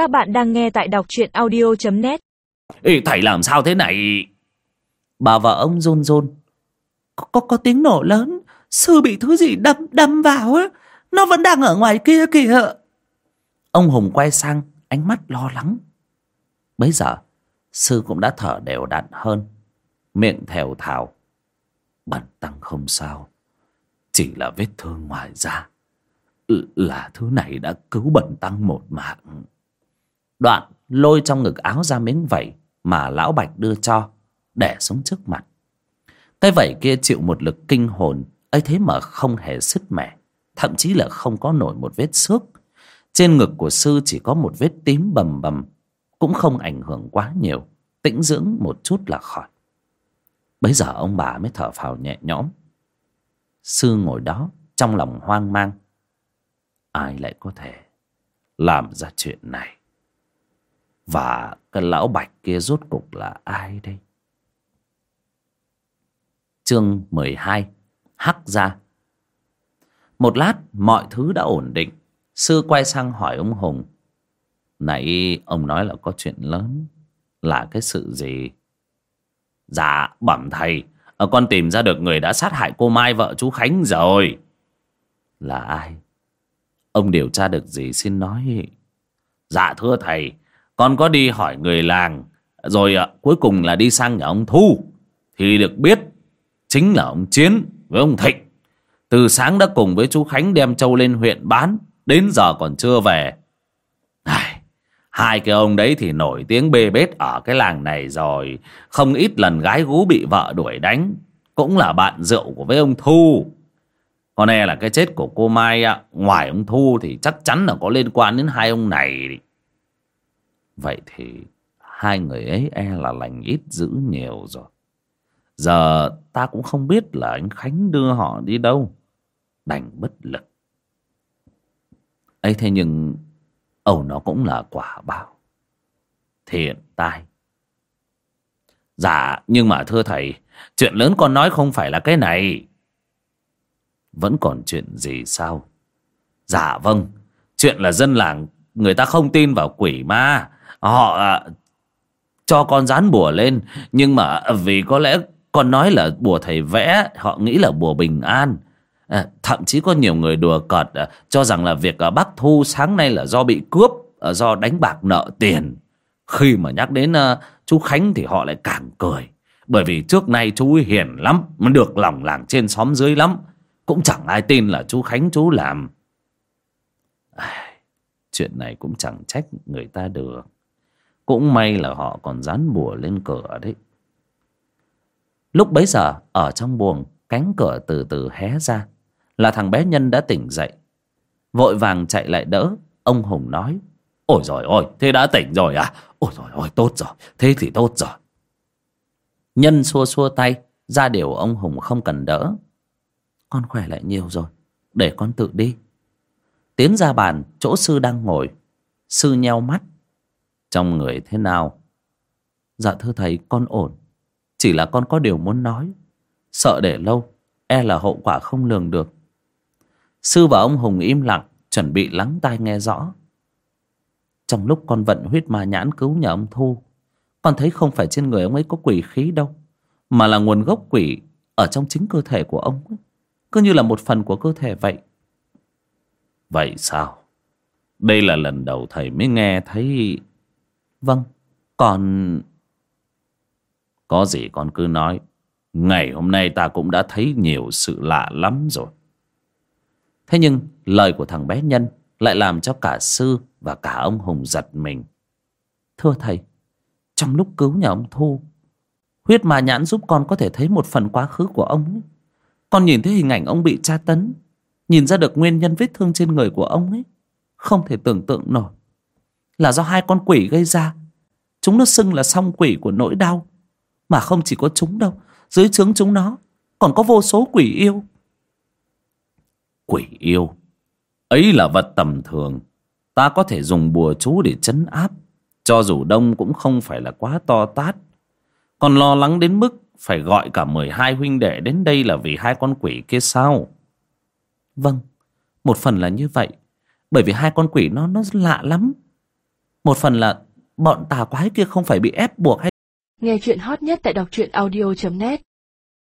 Các bạn đang nghe tại đọc truyện audio.net Ê, thầy làm sao thế này? Bà vợ ông run run. Có, có, có tiếng nổ lớn. Sư bị thứ gì đâm đâm vào á. Nó vẫn đang ở ngoài kia kìa. Ông Hùng quay sang, ánh mắt lo lắng. bây giờ, sư cũng đã thở đều đặn hơn. Miệng thèo thào. Bẩn tăng không sao. Chỉ là vết thương ngoài da. Là thứ này đã cứu bẩn tăng một mạng. Đoạn lôi trong ngực áo ra miếng vẩy mà lão Bạch đưa cho để xuống trước mặt. Cái vẩy kia chịu một lực kinh hồn ấy thế mà không hề sứt mẻ, thậm chí là không có nổi một vết xước. Trên ngực của sư chỉ có một vết tím bầm bầm, cũng không ảnh hưởng quá nhiều, tĩnh dưỡng một chút là khỏi. Bấy giờ ông bà mới thở phào nhẹ nhõm. Sư ngồi đó trong lòng hoang mang. Ai lại có thể làm ra chuyện này? Và cái lão bạch kia rốt cục là ai đây? Chương 12 Hắc ra Một lát, mọi thứ đã ổn định. Sư quay sang hỏi ông Hùng. Nãy ông nói là có chuyện lớn. Là cái sự gì? Dạ bẩm thầy. Ờ, con tìm ra được người đã sát hại cô Mai vợ chú Khánh rồi. Là ai? Ông điều tra được gì xin nói. Dạ thưa thầy con có đi hỏi người làng rồi à, cuối cùng là đi sang nhà ông thu. Thì được biết chính là ông chiến với ông thịnh. Từ sáng đã cùng với chú khánh đem trâu lên huyện bán đến giờ còn chưa về. Ai, hai cái ông đấy thì nổi tiếng bê bết ở cái làng này rồi. Không ít lần gái gú bị vợ đuổi đánh cũng là bạn rượu của với ông thu. Con e là cái chết của cô mai à, ngoài ông thu thì chắc chắn là có liên quan đến hai ông này Vậy thì hai người ấy e là lành ít dữ nhiều rồi. Giờ ta cũng không biết là anh Khánh đưa họ đi đâu. Đành bất lực. ấy thế nhưng Âu nó cũng là quả báo. Thiện tai. Dạ, nhưng mà thưa thầy, chuyện lớn con nói không phải là cái này. Vẫn còn chuyện gì sao? Dạ vâng, chuyện là dân làng người ta không tin vào quỷ ma họ à, cho con dán bùa lên nhưng mà à, vì có lẽ con nói là bùa thầy vẽ họ nghĩ là bùa bình an. À, thậm chí có nhiều người đùa cợt à, cho rằng là việc à, bác thu sáng nay là do bị cướp à, do đánh bạc nợ tiền. Khi mà nhắc đến à, chú khánh thì họ lại càng cười. Bởi vì trước nay chú hiền lắm được lòng làng trên xóm dưới lắm. Cũng chẳng ai tin là chú khánh chú làm. À, chuyện này cũng chẳng trách người ta được cũng may là họ còn dán bùa lên cửa đấy. Lúc bấy giờ, ở trong buồng, cánh cửa từ từ hé ra. Là thằng bé nhân đã tỉnh dậy. Vội vàng chạy lại đỡ. Ông hùng nói, ôi rồi ôi thế đã tỉnh rồi à? Ôi rồi ôi tốt rồi. Thế thì tốt rồi. Nhân xua xua tay, ra điều ông hùng không cần đỡ. Con khỏe lại nhiều rồi, để con tự đi. Tiến ra bàn, chỗ sư đang ngồi. Sư nheo mắt trong người thế nào? Dạ thưa thầy, con ổn. Chỉ là con có điều muốn nói. Sợ để lâu e là hậu quả không lường được. Sư và ông hùng im lặng, chuẩn bị lắng tai nghe rõ. Trong lúc con vận huyết ma nhãn cứu nhà ông thu, con thấy không phải trên người ông ấy có quỷ khí đâu, mà là nguồn gốc quỷ ở trong chính cơ thể của ông ấy. cứ như là một phần của cơ thể vậy. Vậy sao? Đây là lần đầu thầy mới nghe thấy Vâng, còn... Có gì con cứ nói. Ngày hôm nay ta cũng đã thấy nhiều sự lạ lắm rồi. Thế nhưng lời của thằng bé Nhân lại làm cho cả sư và cả ông Hùng giật mình. Thưa thầy, trong lúc cứu nhà ông Thu, huyết ma nhãn giúp con có thể thấy một phần quá khứ của ông ấy. Con nhìn thấy hình ảnh ông bị tra tấn, nhìn ra được nguyên nhân vết thương trên người của ông ấy. Không thể tưởng tượng nổi là do hai con quỷ gây ra. Chúng nó xưng là song quỷ của nỗi đau. Mà không chỉ có chúng đâu, dưới trướng chúng nó còn có vô số quỷ yêu. Quỷ yêu? Ấy là vật tầm thường. Ta có thể dùng bùa chú để chấn áp. Cho dù đông cũng không phải là quá to tát. Còn lo lắng đến mức phải gọi cả mười hai huynh đệ đến đây là vì hai con quỷ kia sao? Vâng một phần là như vậy. Bởi vì hai con quỷ nó nó lạ lắm một phần là bọn tà quái kia không phải bị ép buộc hay Nghe chuyện hot nhất tại đọc truyện audio.net